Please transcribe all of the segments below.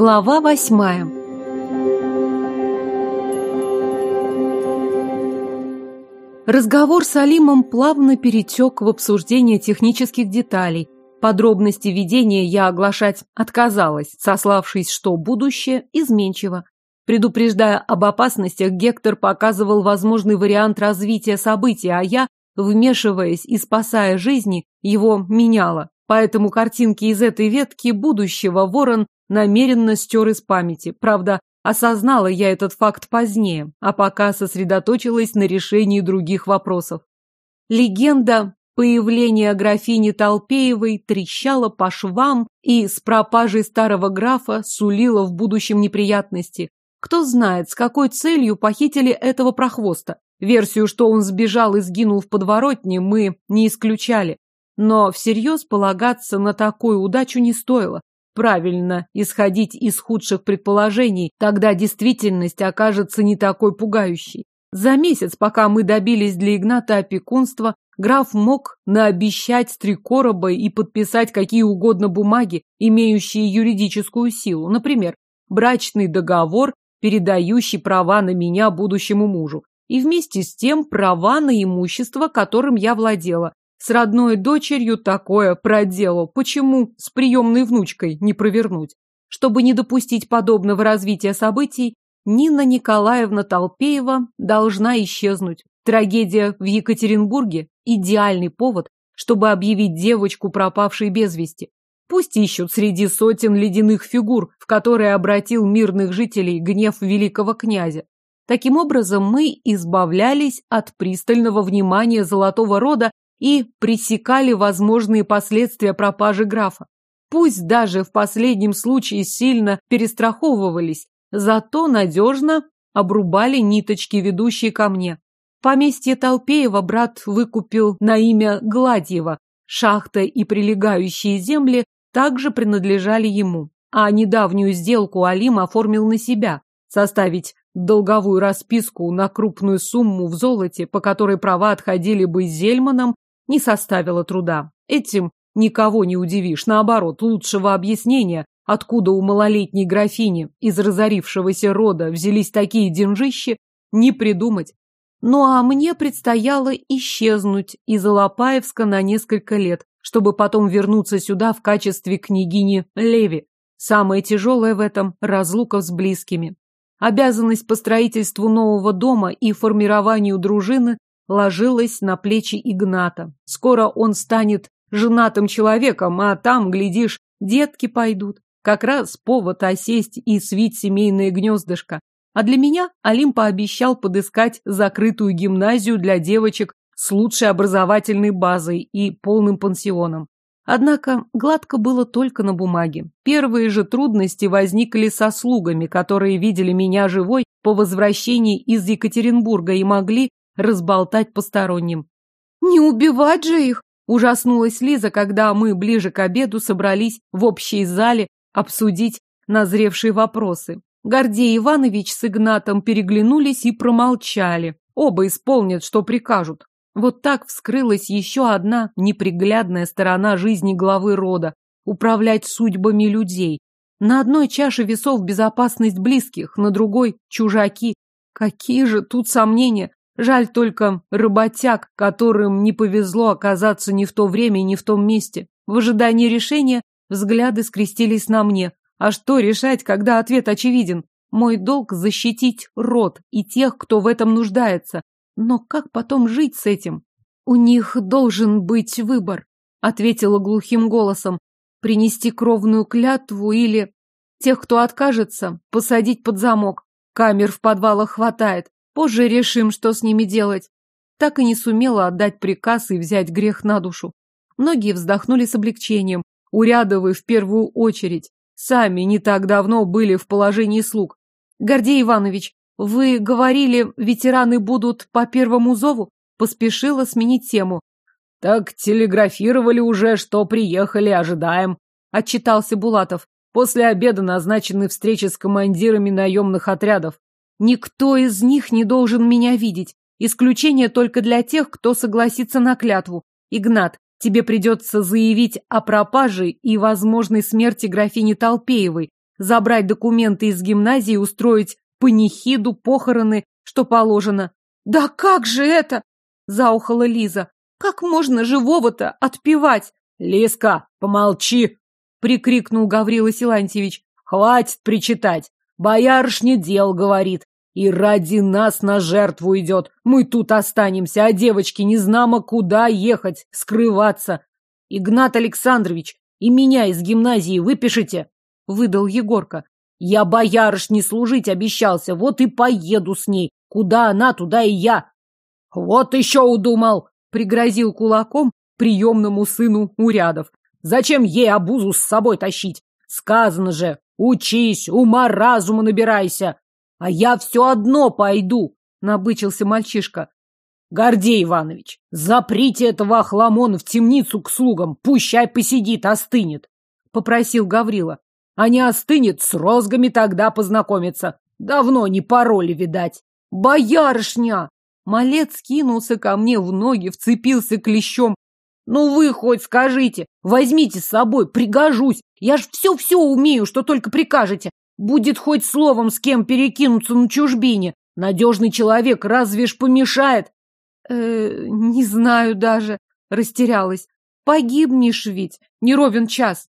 Глава восьмая Разговор с Алимом плавно перетек в обсуждение технических деталей. Подробности ведения я оглашать отказалась, сославшись, что будущее изменчиво. Предупреждая об опасностях, Гектор показывал возможный вариант развития событий, а я, вмешиваясь и спасая жизни, его меняла. Поэтому картинки из этой ветки будущего Ворон намеренно стер из памяти. Правда, осознала я этот факт позднее, а пока сосредоточилась на решении других вопросов. Легенда появления графини Толпеевой трещала по швам и с пропажей старого графа сулила в будущем неприятности. Кто знает, с какой целью похитили этого прохвоста. Версию, что он сбежал и сгинул в подворотне, мы не исключали. Но всерьез полагаться на такую удачу не стоило. Правильно исходить из худших предположений, тогда действительность окажется не такой пугающей. За месяц, пока мы добились для Игната опекунства, граф мог наобещать три короба и подписать какие угодно бумаги, имеющие юридическую силу. Например, брачный договор, передающий права на меня будущему мужу, и вместе с тем права на имущество, которым я владела, с родной дочерью такое проделал. Почему с приемной внучкой не провернуть? Чтобы не допустить подобного развития событий, Нина Николаевна Толпеева должна исчезнуть. Трагедия в Екатеринбурге – идеальный повод, чтобы объявить девочку пропавшей без вести. Пусть ищут среди сотен ледяных фигур, в которые обратил мирных жителей гнев великого князя. Таким образом, мы избавлялись от пристального внимания Золотого Рода и пресекали возможные последствия пропажи графа. Пусть даже в последнем случае сильно перестраховывались, зато надежно обрубали ниточки, ведущие ко мне. Поместье Толпеева брат выкупил на имя Гладьева. Шахта и прилегающие земли также принадлежали ему. А недавнюю сделку Алим оформил на себя. Составить долговую расписку на крупную сумму в золоте, по которой права отходили бы Зельманам, не составило труда. Этим никого не удивишь. Наоборот, лучшего объяснения, откуда у малолетней графини из разорившегося рода взялись такие деньжищи, не придумать. Ну а мне предстояло исчезнуть из Алапаевска на несколько лет, чтобы потом вернуться сюда в качестве княгини Леви. Самое тяжелое в этом – разлука с близкими. Обязанность по строительству нового дома и формированию дружины ложилась на плечи Игната. Скоро он станет женатым человеком, а там, глядишь, детки пойдут. Как раз повод осесть и свить семейное гнездышко. А для меня Алим пообещал подыскать закрытую гимназию для девочек с лучшей образовательной базой и полным пансионом. Однако гладко было только на бумаге. Первые же трудности возникли со слугами, которые видели меня живой по возвращении из Екатеринбурга и могли разболтать посторонним. «Не убивать же их!» – ужаснулась Лиза, когда мы ближе к обеду собрались в общей зале обсудить назревшие вопросы. Гордей Иванович с Игнатом переглянулись и промолчали. Оба исполнят, что прикажут. Вот так вскрылась еще одна неприглядная сторона жизни главы рода – управлять судьбами людей. На одной чаше весов безопасность близких, на другой – чужаки. Какие же тут сомнения? Жаль только работяг, которым не повезло оказаться ни в то время, ни в том месте. В ожидании решения взгляды скрестились на мне. А что решать, когда ответ очевиден? Мой долг защитить род и тех, кто в этом нуждается. Но как потом жить с этим? У них должен быть выбор, ответила глухим голосом. Принести кровную клятву или... Тех, кто откажется, посадить под замок. Камер в подвалах хватает. Позже решим, что с ними делать. Так и не сумела отдать приказ и взять грех на душу. Многие вздохнули с облегчением. Урядовы в первую очередь. Сами не так давно были в положении слуг. Гордей Иванович, вы говорили, ветераны будут по первому зову? Поспешила сменить тему. Так телеграфировали уже, что приехали, ожидаем. Отчитался Булатов. После обеда назначены встречи с командирами наемных отрядов. Никто из них не должен меня видеть. Исключение только для тех, кто согласится на клятву. Игнат, тебе придется заявить о пропаже и возможной смерти графини Толпеевой. забрать документы из гимназии устроить панихиду, похороны, что положено. «Да как же это?» – заухала Лиза. «Как можно живого-то отпевать?» «Лиска, помолчи!» – прикрикнул Гаврила Силантьевич. «Хватит причитать! Боярышня дел говорит, и ради нас на жертву идет. Мы тут останемся, а девочки не знамо куда ехать, скрываться. Игнат Александрович, и меня из гимназии выпишите!» – выдал Егорка. «Я боярышне служить обещался, вот и поеду с ней. Куда она, туда и я!» «Вот еще удумал!» – пригрозил кулаком приемному сыну Урядов. «Зачем ей обузу с собой тащить? Сказано же, учись, ума разума набирайся!» А я все одно пойду, набычился мальчишка. Гордей Иванович, заприте этого охламона в темницу к слугам, пущай посидит, остынет, попросил Гаврила. А не остынет, с розгами тогда познакомиться. Давно не пароли, видать. Боярышня! Малец кинулся ко мне в ноги, вцепился клещом. Ну вы хоть скажите, возьмите с собой, пригожусь. Я ж все-все умею, что только прикажете. Будет хоть словом с кем перекинуться на чужбине. Надежный человек разве ж помешает? Э, не знаю даже, растерялась. Погибнешь ведь, не ровен час.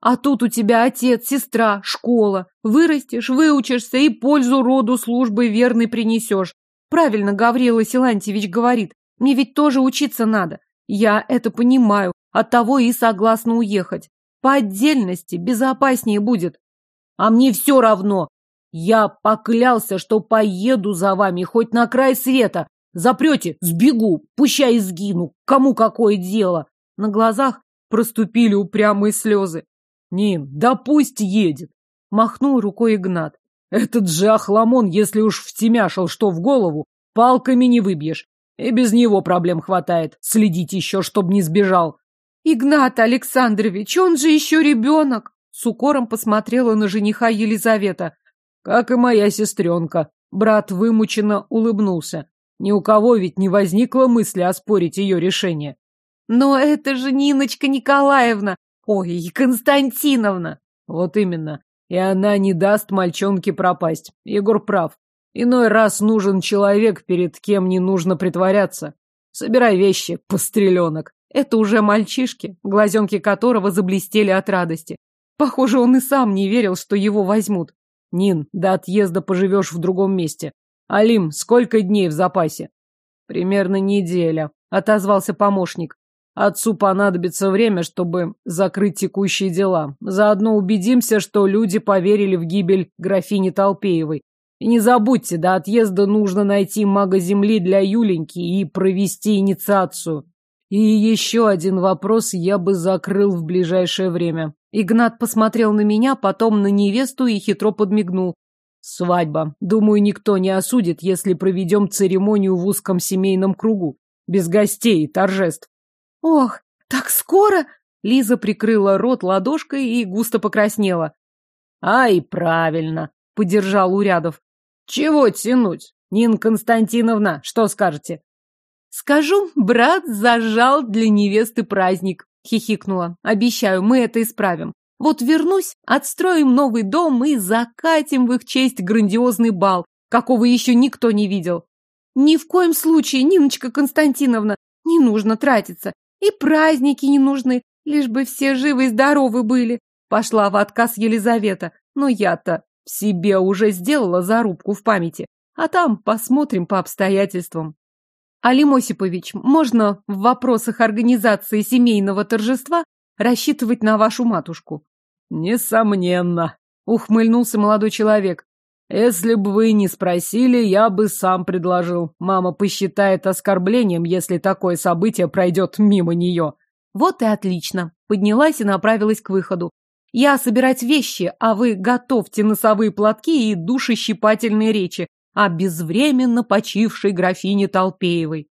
А тут у тебя отец, сестра, школа. Вырастешь, выучишься и пользу роду службы верной принесешь. Правильно Гаврила Силантьевич говорит. Мне ведь тоже учиться надо. Я это понимаю, оттого и согласна уехать. По отдельности безопаснее будет. А мне все равно. Я поклялся, что поеду за вами хоть на край света. Запрете, сбегу, пущай сгину. Кому какое дело? На глазах проступили упрямые слезы. Нин, да пусть едет. Махнул рукой Игнат. Этот же охламон, если уж втемяшил что в голову, палками не выбьешь. И без него проблем хватает. Следить еще, чтоб не сбежал. Игнат Александрович, он же еще ребенок. С укором посмотрела на жениха Елизавета. Как и моя сестренка. Брат вымученно улыбнулся. Ни у кого ведь не возникло мысли оспорить ее решение. Но это же Ниночка Николаевна. Ой, Константиновна. Вот именно. И она не даст мальчонке пропасть. Егор прав. Иной раз нужен человек, перед кем не нужно притворяться. Собирай вещи, постреленок. Это уже мальчишки, глазенки которого заблестели от радости. Похоже, он и сам не верил, что его возьмут. Нин, до отъезда поживешь в другом месте. Алим, сколько дней в запасе? Примерно неделя, отозвался помощник. Отцу понадобится время, чтобы закрыть текущие дела. Заодно убедимся, что люди поверили в гибель графини Толпеевой. И не забудьте, до отъезда нужно найти мага земли для Юленьки и провести инициацию. И еще один вопрос я бы закрыл в ближайшее время. Игнат посмотрел на меня, потом на невесту и хитро подмигнул. Свадьба. Думаю, никто не осудит, если проведем церемонию в узком семейном кругу. Без гостей и торжеств. Ох, так скоро? Лиза прикрыла рот ладошкой и густо покраснела. Ай, правильно, поддержал Урядов. Чего тянуть? Нина Константиновна, что скажете? Скажу, брат зажал для невесты праздник, хихикнула. Обещаю, мы это исправим. Вот вернусь, отстроим новый дом и закатим в их честь грандиозный бал, какого еще никто не видел. Ни в коем случае, Ниночка Константиновна, не нужно тратиться. И праздники не нужны, лишь бы все живы и здоровы были. Пошла в отказ Елизавета. Но я-то себе уже сделала зарубку в памяти. А там посмотрим по обстоятельствам. Алим Осипович, можно в вопросах организации семейного торжества рассчитывать на вашу матушку? Несомненно, ухмыльнулся молодой человек. Если бы вы не спросили, я бы сам предложил. Мама посчитает оскорблением, если такое событие пройдет мимо нее. Вот и отлично. Поднялась и направилась к выходу. Я собирать вещи, а вы готовьте носовые платки и душещипательные речи о безвременно почившей графине Толпеевой.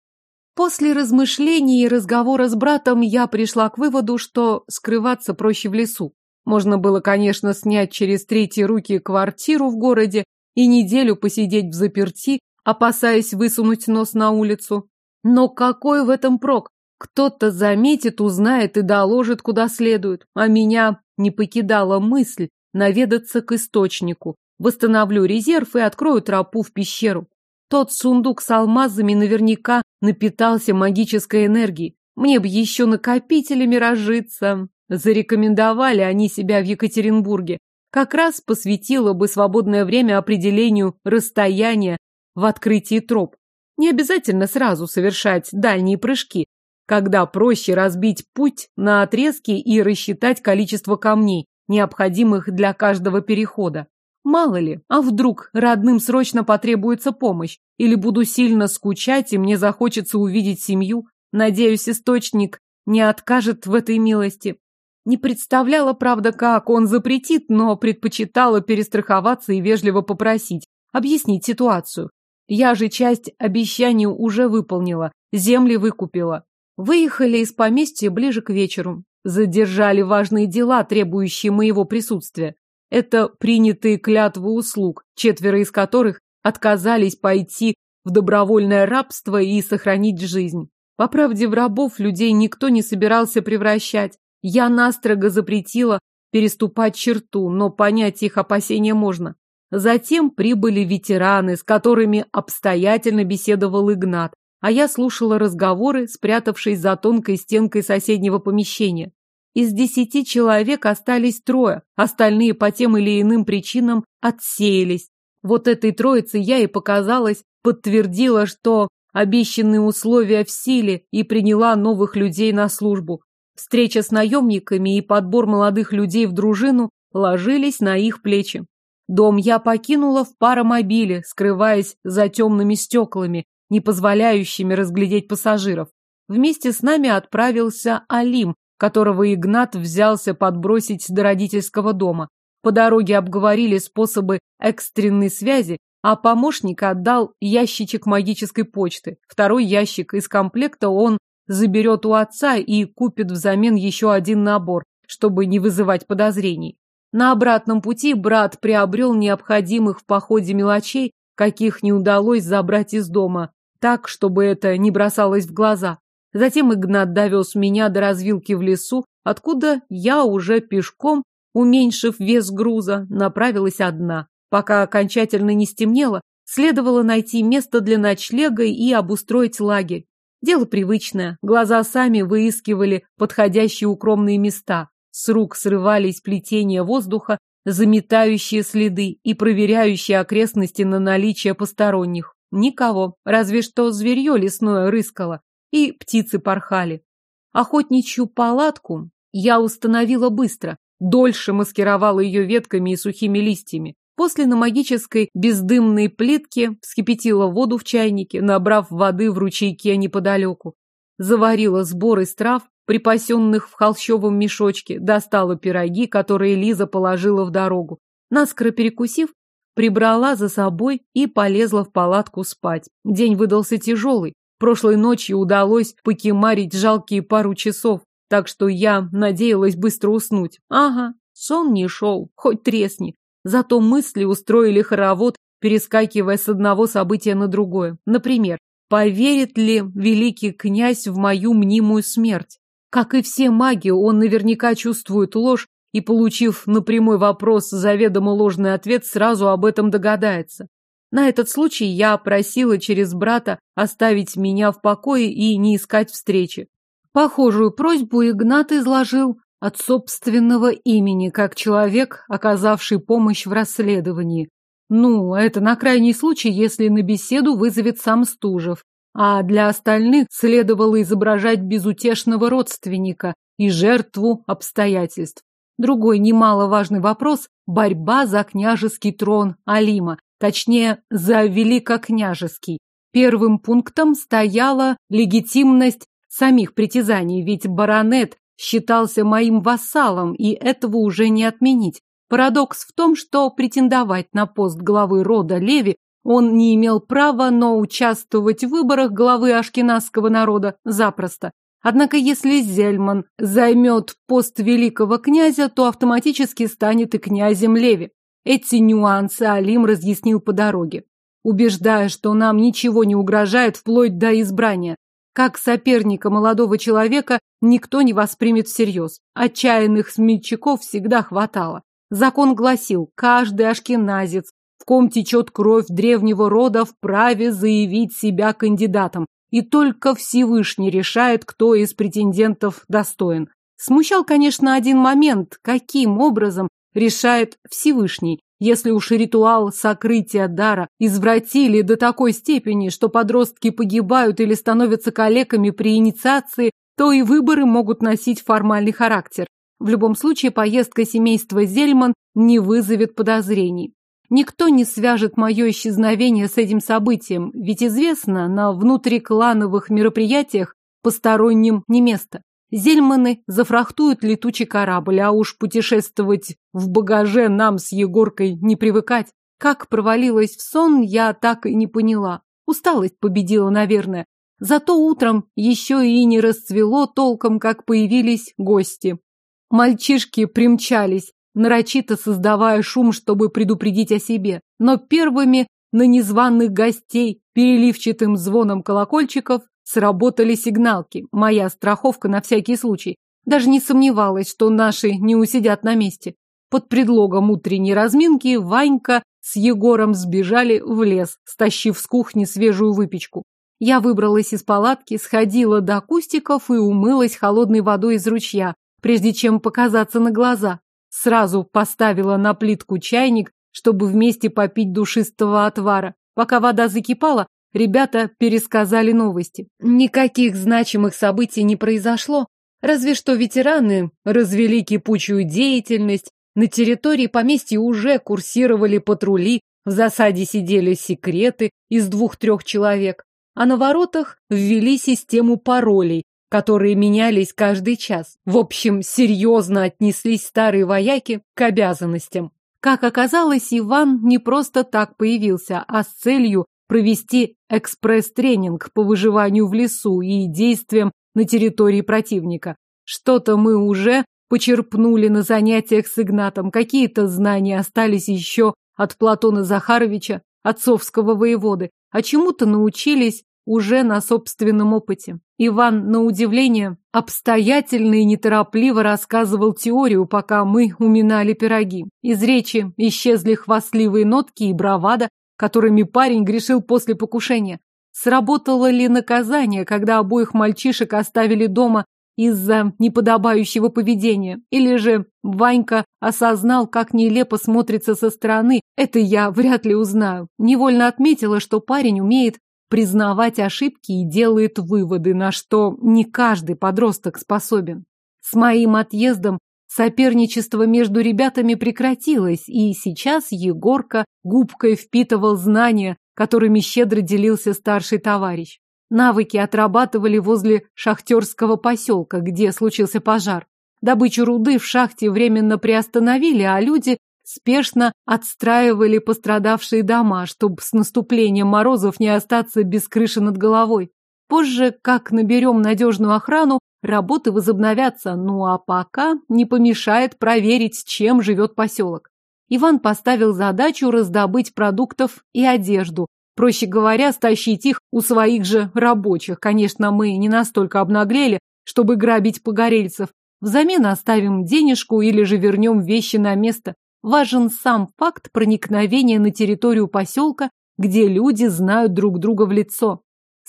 После размышлений и разговора с братом я пришла к выводу, что скрываться проще в лесу. Можно было, конечно, снять через третьи руки квартиру в городе и неделю посидеть в заперти, опасаясь высунуть нос на улицу. Но какой в этом прок? Кто-то заметит, узнает и доложит куда следует. А меня не покидала мысль, наведаться к источнику, восстановлю резерв и открою тропу в пещеру. Тот сундук с алмазами наверняка напитался магической энергией. Мне бы еще накопителями разжиться. Зарекомендовали они себя в Екатеринбурге. Как раз посвятила бы свободное время определению расстояния в открытии троп. Не обязательно сразу совершать дальние прыжки, когда проще разбить путь на отрезки и рассчитать количество камней, необходимых для каждого перехода. Мало ли, а вдруг родным срочно потребуется помощь, или буду сильно скучать, и мне захочется увидеть семью. Надеюсь, источник не откажет в этой милости. Не представляла, правда, как он запретит, но предпочитала перестраховаться и вежливо попросить, объяснить ситуацию. Я же часть обещаний уже выполнила, земли выкупила. Выехали из поместья ближе к вечеру. Задержали важные дела, требующие моего присутствия. Это принятые клятвы услуг, четверо из которых отказались пойти в добровольное рабство и сохранить жизнь. По правде, в рабов людей никто не собирался превращать. Я настрого запретила переступать черту, но понять их опасения можно. Затем прибыли ветераны, с которыми обстоятельно беседовал Игнат, а я слушала разговоры, спрятавшись за тонкой стенкой соседнего помещения. Из десяти человек остались трое, остальные по тем или иным причинам отсеялись. Вот этой троице я и показалась, подтвердила, что обещанные условия в силе и приняла новых людей на службу. Встреча с наемниками и подбор молодых людей в дружину ложились на их плечи. Дом я покинула в паромобиле, скрываясь за темными стеклами, не позволяющими разглядеть пассажиров. Вместе с нами отправился Алим, которого Игнат взялся подбросить до родительского дома. По дороге обговорили способы экстренной связи, а помощник отдал ящичек магической почты. Второй ящик из комплекта он заберет у отца и купит взамен еще один набор, чтобы не вызывать подозрений. На обратном пути брат приобрел необходимых в походе мелочей, каких не удалось забрать из дома, так, чтобы это не бросалось в глаза. Затем Игнат довез меня до развилки в лесу, откуда я уже пешком, уменьшив вес груза, направилась одна. Пока окончательно не стемнело, следовало найти место для ночлега и обустроить лагерь. Дело привычное, глаза сами выискивали подходящие укромные места. С рук срывались плетения воздуха, заметающие следы и проверяющие окрестности на наличие посторонних. Никого, разве что зверье лесное рыскало и птицы порхали. Охотничью палатку я установила быстро, дольше маскировала ее ветками и сухими листьями. После на магической бездымной плитке вскипятила воду в чайнике, набрав воды в ручейке неподалеку. Заварила сбор из трав, припасенных в холщовом мешочке, достала пироги, которые Лиза положила в дорогу. Наскоро перекусив, прибрала за собой и полезла в палатку спать. День выдался тяжелый, Прошлой ночью удалось покемарить жалкие пару часов, так что я надеялась быстро уснуть. Ага, сон не шел, хоть тресни. Зато мысли устроили хоровод, перескакивая с одного события на другое. Например, поверит ли великий князь в мою мнимую смерть? Как и все маги, он наверняка чувствует ложь и, получив на прямой вопрос заведомо ложный ответ, сразу об этом догадается. На этот случай я просила через брата оставить меня в покое и не искать встречи. Похожую просьбу Игнат изложил от собственного имени, как человек, оказавший помощь в расследовании. Ну, это на крайний случай, если на беседу вызовет сам Стужев. А для остальных следовало изображать безутешного родственника и жертву обстоятельств. Другой немаловажный вопрос – борьба за княжеский трон Алима, точнее, за великокняжеский. Первым пунктом стояла легитимность самих притязаний, ведь баронет считался моим вассалом, и этого уже не отменить. Парадокс в том, что претендовать на пост главы рода Леви он не имел права, но участвовать в выборах главы ашкеназского народа запросто. Однако если Зельман займет пост великого князя, то автоматически станет и князем Леви. Эти нюансы Алим разъяснил по дороге, убеждая, что нам ничего не угрожает вплоть до избрания. Как соперника молодого человека никто не воспримет всерьез. Отчаянных смельчаков всегда хватало. Закон гласил, каждый ашкеназец, в ком течет кровь древнего рода, вправе заявить себя кандидатом, и только Всевышний решает, кто из претендентов достоин. Смущал, конечно, один момент, каким образом решает Всевышний, если уж ритуал сокрытия дара извратили до такой степени, что подростки погибают или становятся калеками при инициации, то и выборы могут носить формальный характер. В любом случае, поездка семейства Зельман не вызовет подозрений. Никто не свяжет мое исчезновение с этим событием, ведь известно, на внутриклановых мероприятиях посторонним не место. Зельманы зафрахтуют летучий корабль, а уж путешествовать в багаже нам с Егоркой не привыкать. Как провалилась в сон, я так и не поняла. Усталость победила, наверное. Зато утром еще и не расцвело толком, как появились гости. Мальчишки примчались, нарочито создавая шум, чтобы предупредить о себе. Но первыми на незваных гостей переливчатым звоном колокольчиков Сработали сигналки, моя страховка на всякий случай. Даже не сомневалась, что наши не усидят на месте. Под предлогом утренней разминки Ванька с Егором сбежали в лес, стащив с кухни свежую выпечку. Я выбралась из палатки, сходила до кустиков и умылась холодной водой из ручья, прежде чем показаться на глаза. Сразу поставила на плитку чайник, чтобы вместе попить душистого отвара. Пока вода закипала, Ребята пересказали новости. Никаких значимых событий не произошло, разве что ветераны развели кипучую деятельность, на территории поместья уже курсировали патрули, в засаде сидели секреты из двух-трех человек, а на воротах ввели систему паролей, которые менялись каждый час. В общем, серьезно отнеслись старые вояки к обязанностям. Как оказалось, Иван не просто так появился, а с целью провести экспресс-тренинг по выживанию в лесу и действиям на территории противника. Что-то мы уже почерпнули на занятиях с Игнатом, какие-то знания остались еще от Платона Захаровича, отцовского воеводы, а чему-то научились уже на собственном опыте. Иван, на удивление, обстоятельно и неторопливо рассказывал теорию, пока мы уминали пироги. Из речи исчезли хвастливые нотки и бравада, которыми парень грешил после покушения. Сработало ли наказание, когда обоих мальчишек оставили дома из-за неподобающего поведения? Или же Ванька осознал, как нелепо смотрится со стороны? Это я вряд ли узнаю. Невольно отметила, что парень умеет признавать ошибки и делает выводы, на что не каждый подросток способен. С моим отъездом Соперничество между ребятами прекратилось, и сейчас Егорка губкой впитывал знания, которыми щедро делился старший товарищ. Навыки отрабатывали возле шахтерского поселка, где случился пожар. Добычу руды в шахте временно приостановили, а люди спешно отстраивали пострадавшие дома, чтобы с наступлением морозов не остаться без крыши над головой. Позже, как наберем надежную охрану, Работы возобновятся, ну а пока не помешает проверить, чем живет поселок. Иван поставил задачу раздобыть продуктов и одежду. Проще говоря, стащить их у своих же рабочих. Конечно, мы не настолько обнаглели, чтобы грабить погорельцев. Взамен оставим денежку или же вернем вещи на место. Важен сам факт проникновения на территорию поселка, где люди знают друг друга в лицо.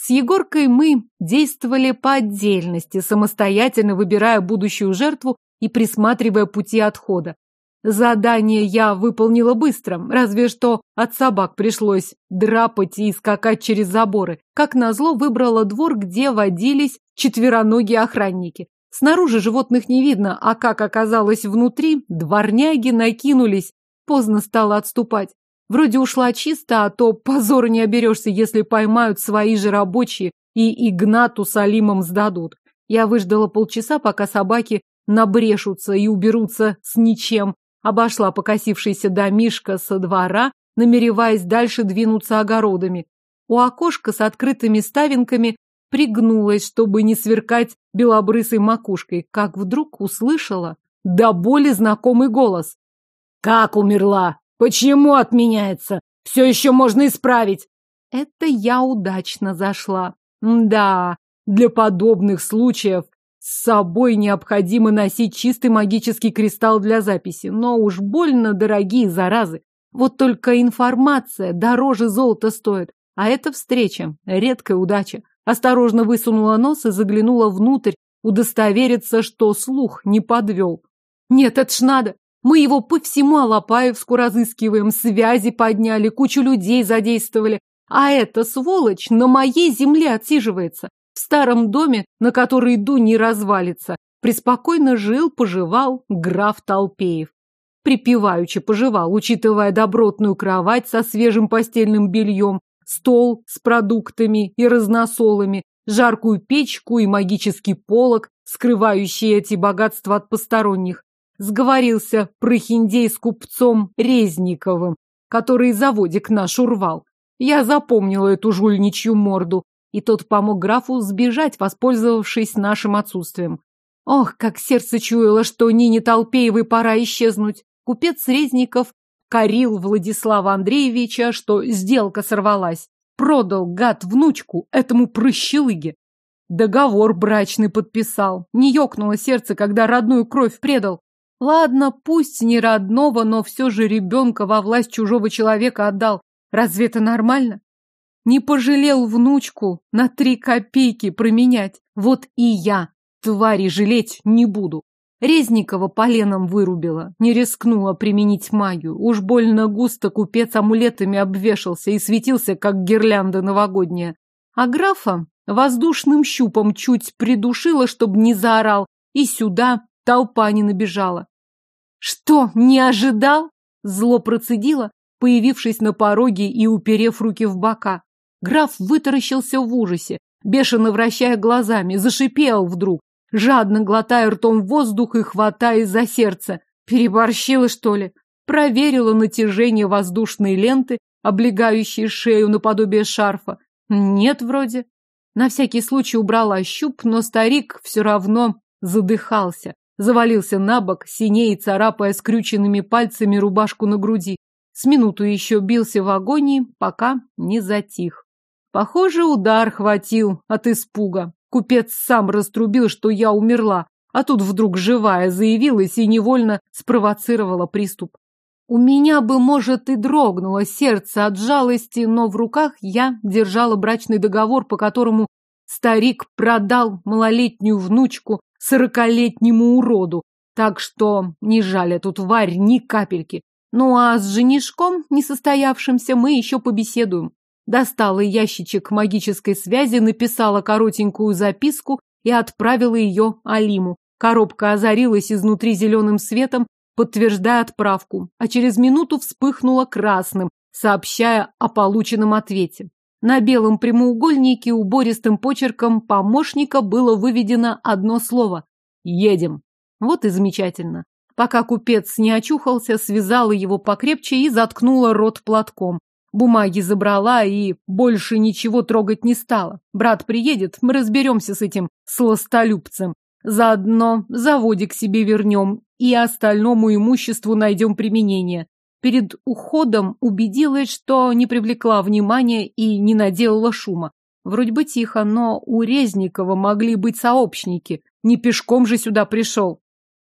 С Егоркой мы действовали по отдельности, самостоятельно выбирая будущую жертву и присматривая пути отхода. Задание я выполнила быстро, разве что от собак пришлось драпать и скакать через заборы. Как назло, выбрала двор, где водились четвероногие охранники. Снаружи животных не видно, а как оказалось внутри, дворняги накинулись. Поздно стало отступать. Вроде ушла чисто, а то позора не оберешься, если поймают свои же рабочие и Игнату с Алимом сдадут. Я выждала полчаса, пока собаки набрешутся и уберутся с ничем. Обошла покосившийся домишко со двора, намереваясь дальше двинуться огородами. У окошка с открытыми ставинками пригнулась, чтобы не сверкать белобрысой макушкой, как вдруг услышала до боли знакомый голос. «Как умерла?» Почему отменяется? Все еще можно исправить. Это я удачно зашла. Да, для подобных случаев С собой необходимо носить чистый магический кристалл для записи, но уж больно дорогие заразы. Вот только информация дороже золота стоит, а это встреча, редкая удача. Осторожно высунула нос и заглянула внутрь, удостовериться, что слух не подвел. Нет, это ж надо. Мы его по всему Алапаевску разыскиваем, связи подняли, кучу людей задействовали. А эта сволочь на моей земле отсиживается. В старом доме, на который иду, не развалится. Преспокойно жил, поживал граф Толпеев. Припеваючи поживал, учитывая добротную кровать со свежим постельным бельем, стол с продуктами и разносолами, жаркую печку и магический полог, скрывающий эти богатства от посторонних. Сговорился прохиндей с купцом Резниковым, который заводик наш урвал. Я запомнила эту жульничью морду, и тот помог графу сбежать, воспользовавшись нашим отсутствием. Ох, как сердце чуяло, что Нине Толпеевой пора исчезнуть. Купец Резников корил Владислава Андреевича, что сделка сорвалась. Продал, гад, внучку этому прыщелыге. Договор брачный подписал. Не ёкнуло сердце, когда родную кровь предал. Ладно, пусть не родного, но все же ребенка во власть чужого человека отдал. Разве это нормально? Не пожалел внучку на три копейки променять. Вот и я твари жалеть не буду. Резникова поленом вырубила, не рискнула применить магию. Уж больно густо купец амулетами обвешался и светился, как гирлянда новогодняя. А графа воздушным щупом чуть придушила, чтобы не заорал, и сюда толпа не набежала. «Что, не ожидал?» Зло процедила, появившись на пороге и уперев руки в бока. Граф вытаращился в ужасе, бешено вращая глазами, зашипел вдруг, жадно глотая ртом воздух и хватаясь за сердце. Переборщила, что ли? Проверила натяжение воздушной ленты, облегающей шею наподобие шарфа. Нет, вроде. На всякий случай убрала щуп, но старик все равно задыхался. Завалился на бок, синее царапая скрюченными пальцами рубашку на груди. С минуту еще бился в агонии, пока не затих. Похоже, удар хватил от испуга. Купец сам раструбил, что я умерла, а тут вдруг живая заявилась и невольно спровоцировала приступ. У меня бы, может, и дрогнуло сердце от жалости, но в руках я держала брачный договор, по которому старик продал малолетнюю внучку сорокалетнему уроду, так что не жаль эту тварь ни капельки. Ну а с женишком несостоявшимся мы еще побеседуем. Достала ящичек магической связи, написала коротенькую записку и отправила ее Алиму. Коробка озарилась изнутри зеленым светом, подтверждая отправку, а через минуту вспыхнула красным, сообщая о полученном ответе. На белом прямоугольнике убористым почерком помощника было выведено одно слово «Едем». Вот и замечательно. Пока купец не очухался, связала его покрепче и заткнула рот платком. Бумаги забрала и больше ничего трогать не стала. Брат приедет, мы разберемся с этим сластолюбцем. Заодно заводик себе вернем и остальному имуществу найдем применение. Перед уходом убедилась, что не привлекла внимания и не наделала шума. Вроде бы тихо, но у Резникова могли быть сообщники. Не пешком же сюда пришел.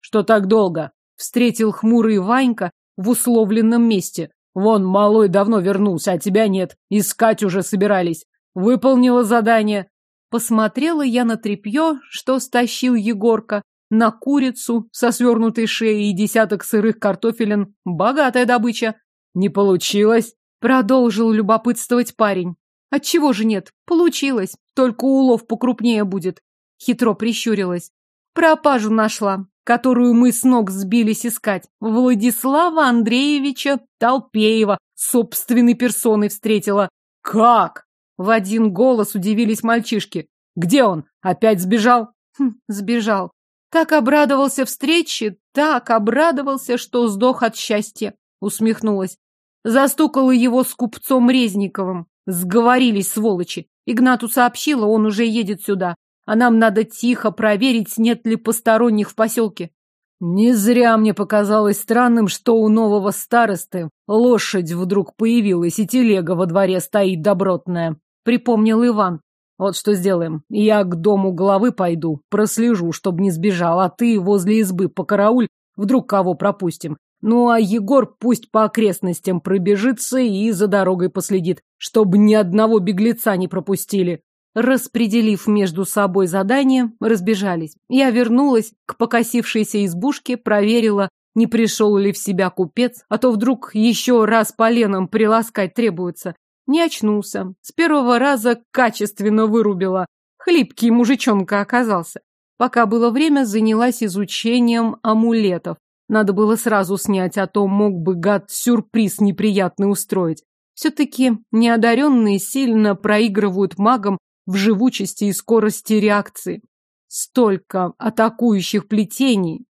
Что так долго? Встретил хмурый Ванька в условленном месте. Вон, малой давно вернулся, а тебя нет. Искать уже собирались. Выполнила задание. Посмотрела я на тряпье, что стащил Егорка, на курицу со свернутой шеей и десяток сырых картофелин. Богатая добыча. Не получилось. Продолжил любопытствовать парень. Отчего же нет? Получилось. Только улов покрупнее будет. Хитро прищурилась. Пропажу нашла которую мы с ног сбились искать, Владислава Андреевича Толпеева собственной персоной встретила. Как? В один голос удивились мальчишки. Где он? Опять сбежал? Хм, сбежал. Так обрадовался встрече, так обрадовался, что сдох от счастья. Усмехнулась. Застукала его с купцом Резниковым. Сговорились, сволочи. Игнату сообщила, он уже едет сюда а нам надо тихо проверить, нет ли посторонних в поселке. Не зря мне показалось странным, что у нового старосты лошадь вдруг появилась, и телега во дворе стоит добротная, припомнил Иван. Вот что сделаем. Я к дому головы пойду, прослежу, чтобы не сбежал, а ты возле избы покарауль, вдруг кого пропустим. Ну, а Егор пусть по окрестностям пробежится и за дорогой последит, чтобы ни одного беглеца не пропустили. Распределив между собой задания, разбежались. Я вернулась к покосившейся избушке, проверила, не пришел ли в себя купец, а то вдруг еще раз поленом приласкать требуется. Не очнулся. С первого раза качественно вырубила. Хлипкий мужичонка оказался. Пока было время, занялась изучением амулетов. Надо было сразу снять, а то мог бы гад сюрприз неприятный устроить. Все-таки неодаренные сильно проигрывают магам в живучести и скорости реакции. Столько атакующих плетений,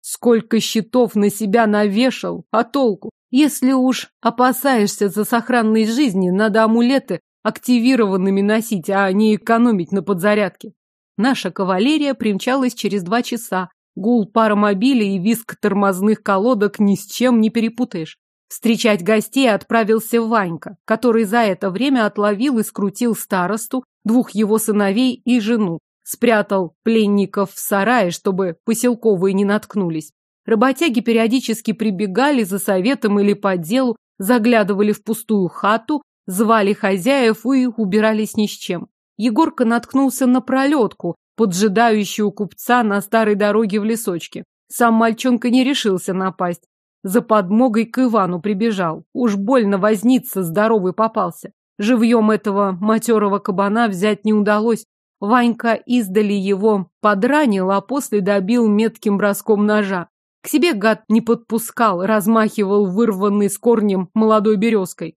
сколько щитов на себя навешал, а толку? Если уж опасаешься за сохранность жизни, надо амулеты активированными носить, а не экономить на подзарядке. Наша кавалерия примчалась через два часа. Гул паромобилей и визг тормозных колодок ни с чем не перепутаешь. Встречать гостей отправился Ванька, который за это время отловил и скрутил старосту, двух его сыновей и жену. Спрятал пленников в сарае, чтобы поселковые не наткнулись. Работяги периодически прибегали за советом или по делу, заглядывали в пустую хату, звали хозяев и убирались ни с чем. Егорка наткнулся на пролетку, поджидающую купца на старой дороге в лесочке. Сам мальчонка не решился напасть. За подмогой к Ивану прибежал. Уж больно возниться здоровый попался. Живьем этого матерого кабана взять не удалось. Ванька издали его подранил, а после добил метким броском ножа. К себе гад не подпускал, размахивал вырванный с корнем молодой березкой.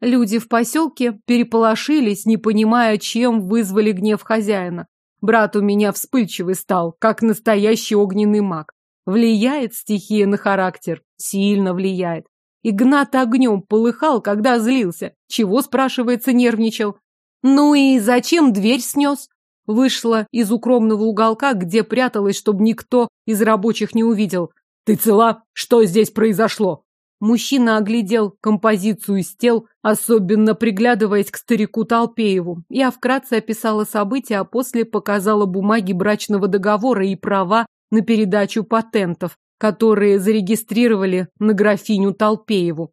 Люди в поселке переполошились, не понимая, чем вызвали гнев хозяина. Брат у меня вспыльчивый стал, как настоящий огненный маг. Влияет стихия на характер, сильно влияет. Игнат огнем полыхал, когда злился. Чего, спрашивается, нервничал? Ну и зачем дверь снес? Вышла из укромного уголка, где пряталась, чтобы никто из рабочих не увидел. «Ты цела? Что здесь произошло?» Мужчина оглядел композицию из тел, особенно приглядываясь к старику Толпееву. Я вкратце описала события, а после показала бумаги брачного договора и права на передачу патентов, которые зарегистрировали на графиню Толпееву.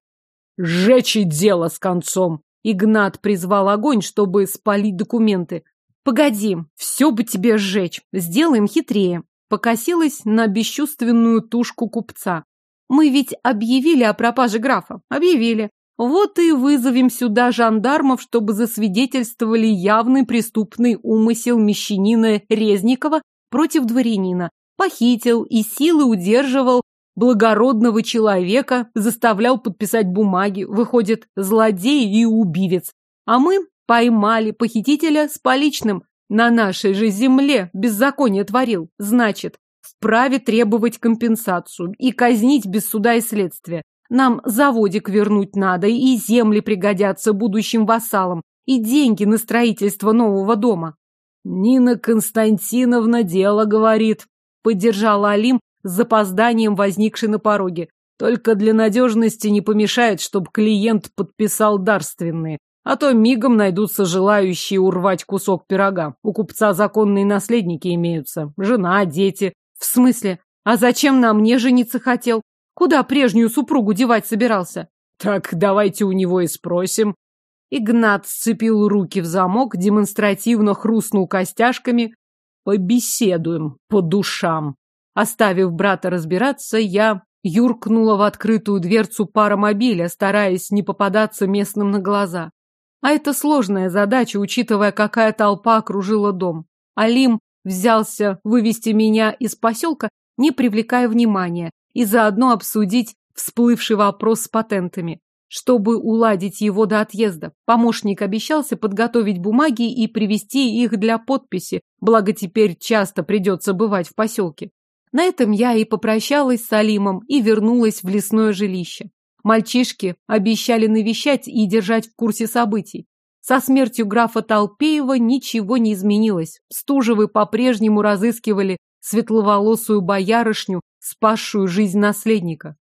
«Сжечь и дело с концом!» Игнат призвал огонь, чтобы спалить документы. Погоди, все бы тебе сжечь. Сделаем хитрее. Покосилась на бесчувственную тушку купца. Мы ведь объявили о пропаже графа. Объявили. Вот и вызовем сюда жандармов, чтобы засвидетельствовали явный преступный умысел мещанина Резникова против дворянина. Похитил и силы удерживал благородного человека, заставлял подписать бумаги. Выходит, злодей и убивец. А мы Поймали похитителя с поличным. На нашей же земле беззаконие творил. Значит, вправе требовать компенсацию и казнить без суда и следствия. Нам заводик вернуть надо, и земли пригодятся будущим вассалам, и деньги на строительство нового дома. Нина Константиновна дело говорит, поддержала Алим с запозданием, возникший на пороге. Только для надежности не помешает, чтобы клиент подписал дарственные. А то мигом найдутся желающие урвать кусок пирога. У купца законные наследники имеются. Жена, дети. В смысле? А зачем на мне жениться хотел? Куда прежнюю супругу девать собирался? Так давайте у него и спросим. Игнат сцепил руки в замок, демонстративно хрустнул костяшками. Побеседуем по душам. Оставив брата разбираться, я юркнула в открытую дверцу паромобиля, стараясь не попадаться местным на глаза. А это сложная задача, учитывая, какая толпа окружила дом. Алим взялся вывести меня из поселка, не привлекая внимания, и заодно обсудить всплывший вопрос с патентами. Чтобы уладить его до отъезда, помощник обещался подготовить бумаги и привезти их для подписи, благо теперь часто придется бывать в поселке. На этом я и попрощалась с Алимом и вернулась в лесное жилище. Мальчишки обещали навещать и держать в курсе событий. Со смертью графа Толпеева ничего не изменилось. Стужевы по-прежнему разыскивали светловолосую боярышню, спасшую жизнь наследника.